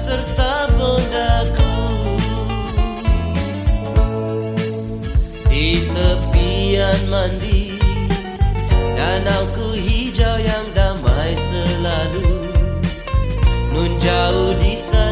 serta bondaku. Di tepian mandi Danauku hijau yang damai selalu. Nun jauh di sana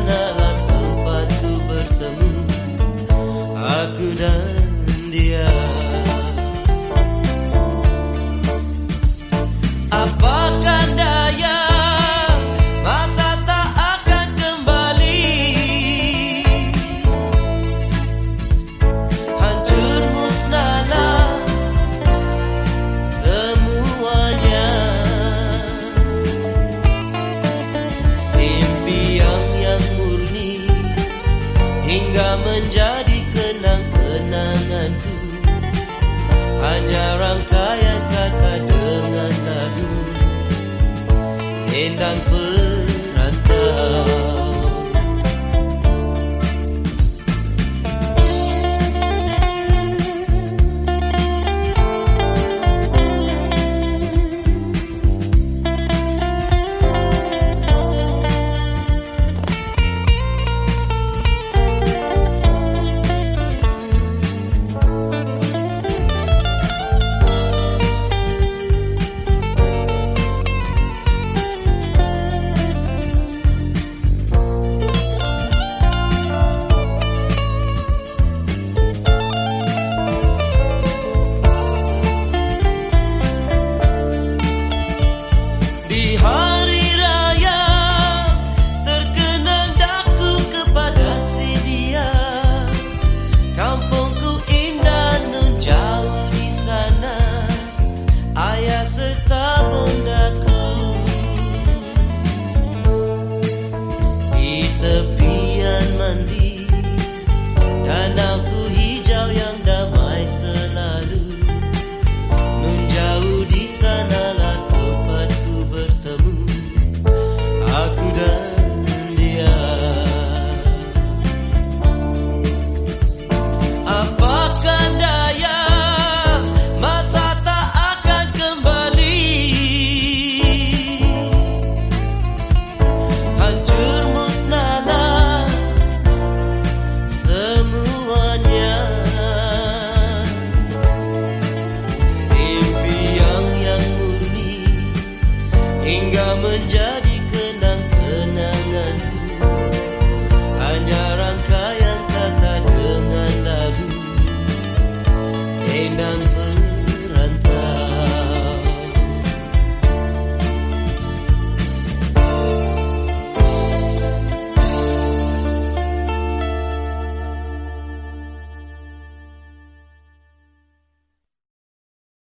Menjadi kenang-kenanganku. Hanya rangkaian kata dengan lagu Endang perantau. Tanahku hijau yang damai selalu Menjauh di sanalah tempatku bertemu. Aku dan dia. Apakah daya masa tak akan kembali? Hancur jadi